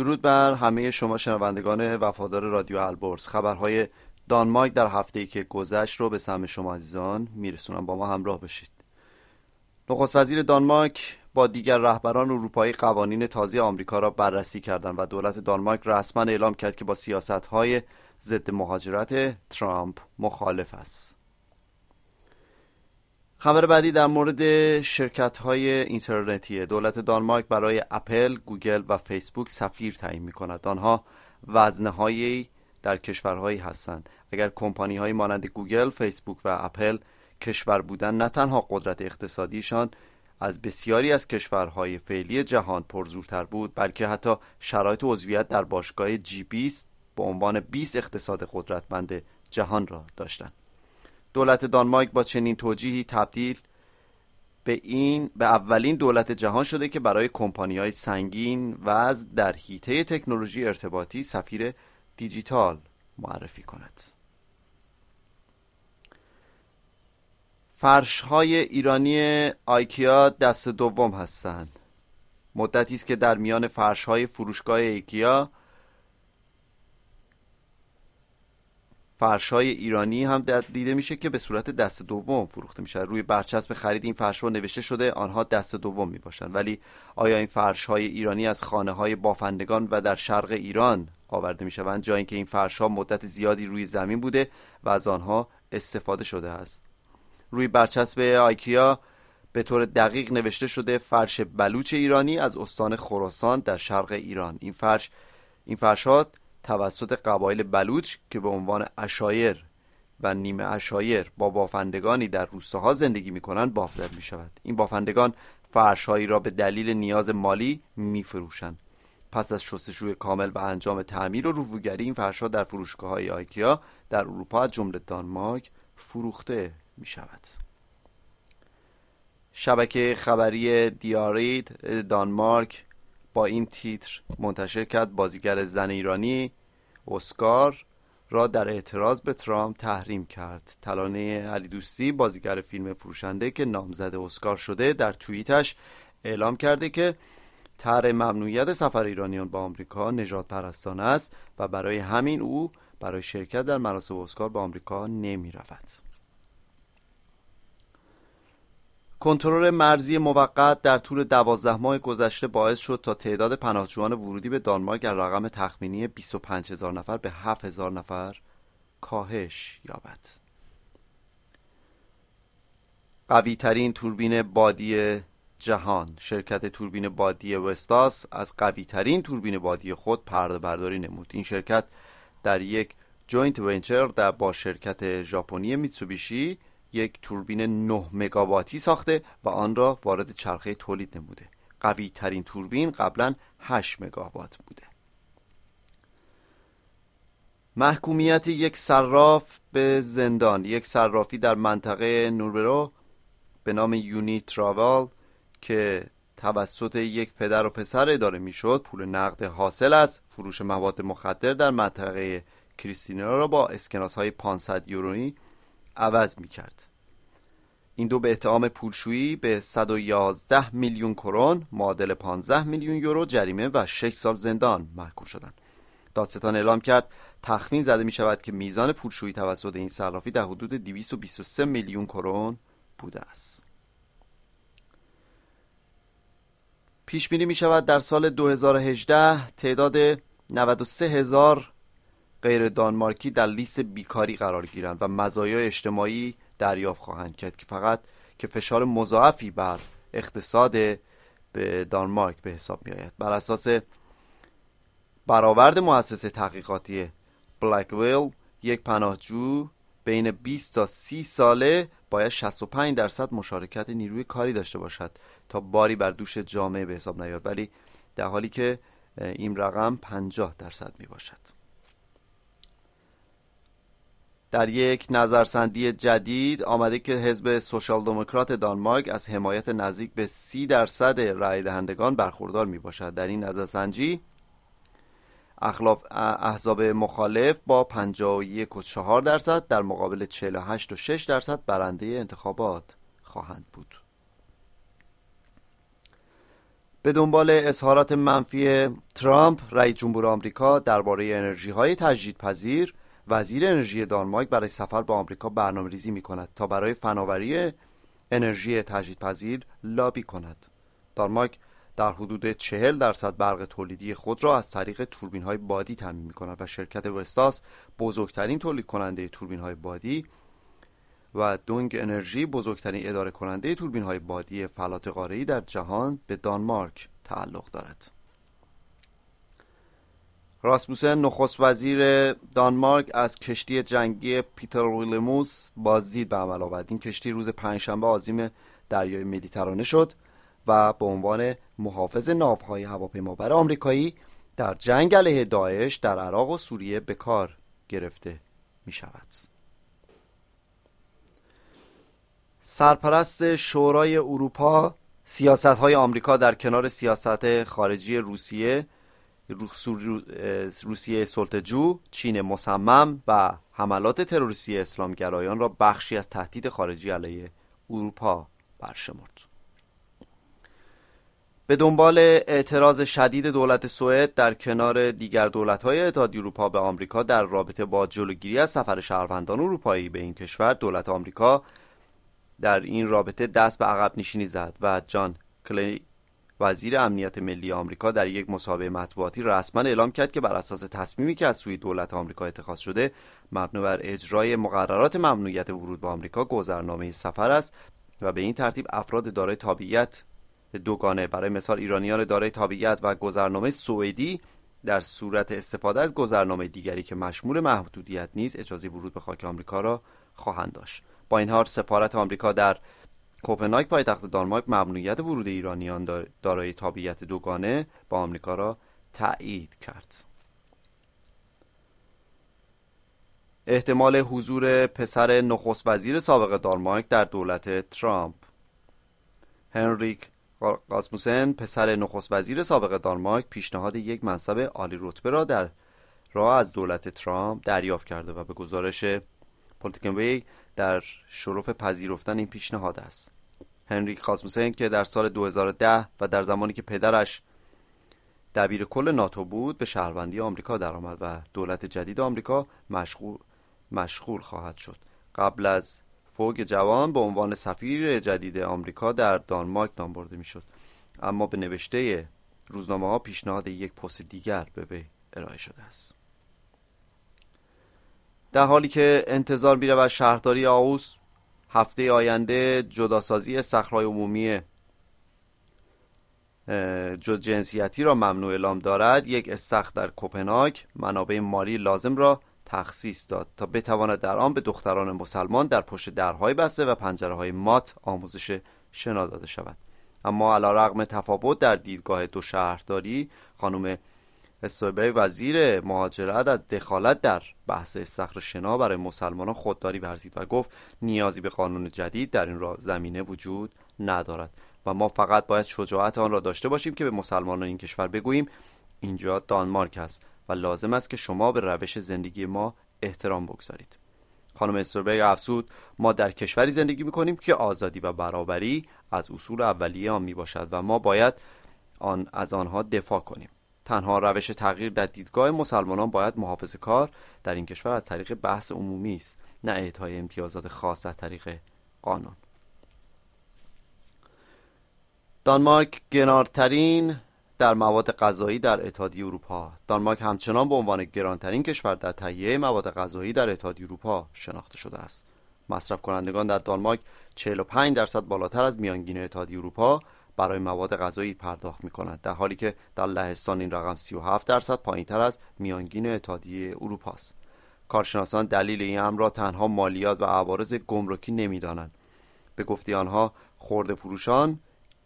درود بر همه شما شنوندگان وفادار رادیو البرز. خبرهای دانمارک در هفته ای که گذشت رو به سهم شما عزیزان میرسونم. با ما همراه بشید نخست وزیر دانمارک با دیگر رهبران اروپایی قوانین تازه آمریکا را بررسی کردند و دولت دانمارک رسما اعلام کرد که با سیاست های ضد مهاجرت ترامپ مخالف است. خبر بعدی در مورد شرکت های اینترنتی دولت دانمارک برای اپل، گوگل و فیسبوک سفیر تعیین می کند آنها وزنه در کشورهایی هستند. اگر کمپانی های مانند گوگل، فیسبوک و اپل کشور بودن نه تنها قدرت اقتصادیشان از بسیاری از کشورهای فعلی جهان پرزورتر بود بلکه حتی شرایط عضویت در باشگاه جی 20 به عنوان 20 اقتصاد قدرتمند جهان را داشتند. دولت دانمارک با چنین توجیهی تبدیل به این به اولین دولت جهان شده که برای کمپانی های سنگین وزن در حیطه تکنولوژی ارتباطی سفیر دیجیتال معرفی کند. فرش های ایرانی آیکیا دست دوم هستند. مدتی است که در میان فرش های فروشگاه ایکیا فرش های ایرانی هم دیده میشه که به صورت دست دوم فروخته میشه. روی برچسب خرید این فرش نوشته شده آنها دست دوم می باشند ولی آیا این فرش های ایرانی از خانه های بافندگان و در شرق ایران آورده می شوند جایی که این فرش ها مدت زیادی روی زمین بوده و از آنها استفاده شده است؟ روی برچسب آیکیا به طور دقیق نوشته شده فرش بلوچ ایرانی از استان خراسان در شرق ایران. این فرش این فرشات توسط قبایل بلوچ که به عنوان اشایر و نیمه اشایر با بافندگانی در روستاها زندگی می کنند بافدر می شود این بافندگان فرشهایی را به دلیل نیاز مالی می فروشند پس از شستشوی کامل و انجام تعمیر و رفوگری این فرشها در فروشگاه های آیکیا در اروپا از جمله دانمارک فروخته می شود شبکه خبری دیارید دانمارک با این تیتر منتشر کرد. بازیگر زن ایرانی اسکار را در اعتراض به ترامپ تحریم کرد تلانه علی دوستی بازیگر فیلم فروشنده که نامزد اسکار شده در توییتش اعلام کرده که طرح ممنوعیت سفر ایرانیان با آمریکا نجات پرستانه است و برای همین او برای شرکت در مراسم اسکار به آمریکا نمی رود. کنترل مرزی موقت در طول دوازده ماه گذشته باعث شد تا تعداد پناهجویان ورودی به دانمارک در رقم تخمینی 25 هزار نفر به 7 هزار نفر کاهش یابد. قوی ترین توربین بادی جهان شرکت توربین بادی وستاس از قوی ترین توربین بادی خود پرده برداری نمود این شرکت در یک joint venture در با شرکت ژاپنی میتسوبیشی یک توربین 9 مگاواتی ساخته و آن را وارد چرخه تولید نموده. قوی ترین توربین قبلا 8 مگاوات بوده. محکومیت یک صراف به زندان. یک صرافی در منطقه نوربرو به نام Uni Travel که توسط یک پدر و پسر اداره می‌شد پول نقد حاصل از فروش مواد مخدر در منطقه کریستینا را با اسکناس های 500 یورونی عوض می کرد. این دو به اتهام پولشویی به 111 میلیون کرون معادل 15 میلیون یورو جریمه و 6 سال زندان محکوم شدند. دادستان اعلام کرد تخمین زده می شود که میزان پولشویی توسط این صرافی در حدود 223 میلیون کرون بوده است. پیش بینی می شود در سال 2018 تعداد 93 هزار غیر دانمارکی در لیست بیکاری قرار گیرند و مزایای اجتماعی دریافت خواهند کرد که فقط که فشار مضاعفی بر اقتصاد به دانمارک به حساب می آید بر اساس برآورد مؤسسه تحقیقاتی بلکویل یک پناهجو بین 20 تا 30 ساله باید 65 درصد مشارکت نیروی کاری داشته باشد تا باری بر دوش جامعه به حساب نیاد ولی در حالی که این رقم 50 درصد می باشد در یک نظرسنجی جدید آمده که حزب سوشال دموکرات دانمارک از حمایت نزدیک به سی درصد رای دهندگان برخوردار می باشد در این نظرسنجی احزاب مخالف با 51 و 4 درصد در مقابل 48 و 6 درصد برنده انتخابات خواهند بود. به دنبال اظهارات منفی ترامپ رئیس جمهور آمریکا درباره انرژی های تجدیدپذیر وزیر انرژی دانمارک برای سفر به آمریکا برنامه ریزی می کند تا برای فناوری انرژی تجدیدپذیر لابی کند دانمارک در حدود چهل درصد برق تولیدی خود را از طریق توربین های بادی تامین می کند و شرکت وستاس بزرگترین تولید کننده توربین های بادی و دونگ انرژی بزرگترین اداره کننده توربین های بادی فلات قاره‌ای در جهان به دانمارک تعلق دارد. راسموسن نخست وزیر دانمارک از کشتی جنگی پیتر ویلموس بازدید به عمل آورد این کشتی روز پنجشنبه آزیم دریای مدیترانه شد و به عنوان محافظ ناوهای هواپیمابر آمریکایی در جنگ علیه داعش در عراق و سوریه به کار گرفته می شود. سرپرست شورای اروپا سیاست های آمریکا در کنار سیاست خارجی روسیه روسیه سلطجو چین مصمم و حملات تروریستی اسلامگرایان را بخشی از تهدید خارجی علیه اروپا برشمرد. به دنبال اعتراض شدید دولت سوئد در کنار دیگر دولت‌های اتحادیه اروپا به آمریکا در رابطه با جلوگیری از سفر شهروندان اروپایی به این کشور دولت آمریکا در این رابطه دست به عقب نشینی زد و جان کلی وزیر امنیت ملی آمریکا در یک مصاحبه مطبوعاتی رسما اعلام کرد که بر اساس تصمیمی که از سوی دولت آمریکا اتخاذ شده مبنی بر اجرای مقررات ممنوعیت ورود به آمریکا گذرنامه سفر است و به این ترتیب افراد دارای تابعیت دوگانه برای مثال ایرانیان دارای تابعیت و گذرنامه سوئدی در صورت استفاده از گذرنامه دیگری که مشمول محدودیت نیز اجازه ورود به خاک آمریکا را خواهند داشت. با این حال سفارت آمریکا در کوپنهاگ پایتخت دانمارک ممنوعیت ورود ایرانیان دارای تابعیت دوگانه با آمریکا را تایید کرد. احتمال حضور پسر نخست وزیر سابق دانمارک در دولت ترامپ. هنریک راسموسن پسر نخست وزیر سابق دانمارک پیشنهاد یک منصب عالی رتبه را در راه از دولت ترامپ دریافت کرده و به گزارش پولتیکنوی در شرف پذیرفتن این پیشنهاد است. هنریک خاسموسن که در سال 2010 و در زمانی که پدرش دبیر کل ناتو بود به شهروندی آمریکا درآمد و دولت جدید آمریکا مشغول, مشغول خواهد شد. قبل از فوگ جوان به عنوان سفیر جدید آمریکا در دانمارک نام برده می‌شد. اما به نوشته روزنامه ها پیشنهاد یک پست دیگر به وی ارائه شده است. در حالی که انتظار میره و شهرداری آوس هفته آینده جداسازی صخرهای عمومی جنسیتی را ممنوع اعلام دارد یک استخر در کوپنهاگ منابع مالی لازم را تخصیص داد تا بتواند در آن به دختران مسلمان در پشت درهای بسته و پنجره های مات آموزش شنا داده شود. اما علا رغم تفاوت در دیدگاه دو شهرداری خانم استویبری وزیر مهاجرت از دخالت در بحث استخر شنا برای مسلمانان خودداری ورزید و گفت نیازی به قانون جدید در این را زمینه وجود ندارد. و ما فقط باید شجاعت آن را داشته باشیم که به مسلمانان این کشور بگوییم اینجا دانمارک است و لازم است که شما به روش زندگی ما احترام بگذارید. خانم استربرگ افسود ما در کشوری زندگی می‌کنیم که آزادی و برابری از اصول اولیه آن می باشد و ما باید آن از آنها دفاع کنیم. تنها روش تغییر در دیدگاه مسلمانان باید محافظه کار در این کشور از طریق بحث عمومی است نه اعطای امتیازات خاص از طریق قانون. دانمارک گنارترین در مواد غذایی در اتحادیه اروپا. دانمارک همچنان به عنوان گرانترین کشور در تهیه مواد غذایی در اتحادیه اروپا شناخته شده است. مصرف کنندگان در دانمارک 45 درصد بالاتر از میانگین اتحادیه اروپا برای مواد غذایی پرداخت می کنند در حالی که در لهستان این رقم 37 درصد پایین تر از میانگین اتحادیه اروپا است. کارشناسان دلیل این امر را تنها مالیات و عوارض گمرکی نمی‌دانند. به گفته آنها خورده فروشان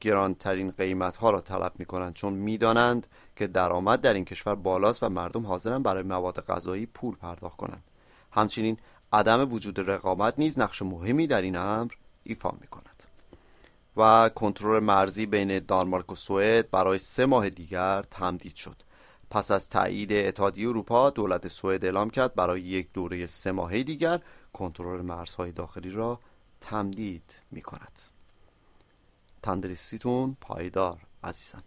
گرانترین قیمت ها را طلب می کنند چون می‌دانند که درآمد در این کشور بالاست و مردم حاضرند برای مواد غذایی پول پرداخت کنند. همچنین عدم وجود رقابت نیز نقش مهمی در این امر ایفا می کند و کنترل مرزی بین دانمارک و سوئد برای سه ماه دیگر تمدید شد. پس از تایید اتحادیه اروپا دولت سوئد اعلام کرد برای یک دوره سه ماهه دیگر کنترل مرزهای داخلی را تمدید می کند تندرستیتون پایدار عزیزان.